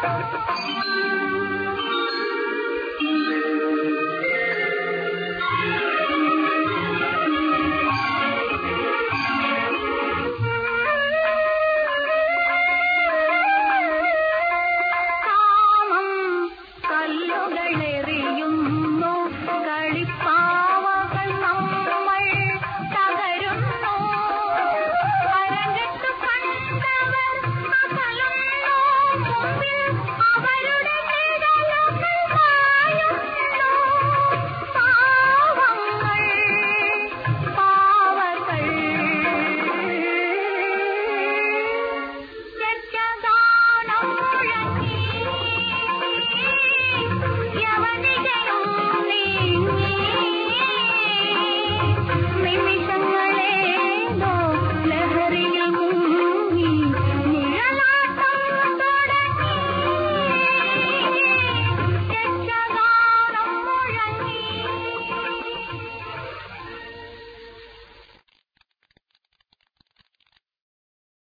Thank you. made me.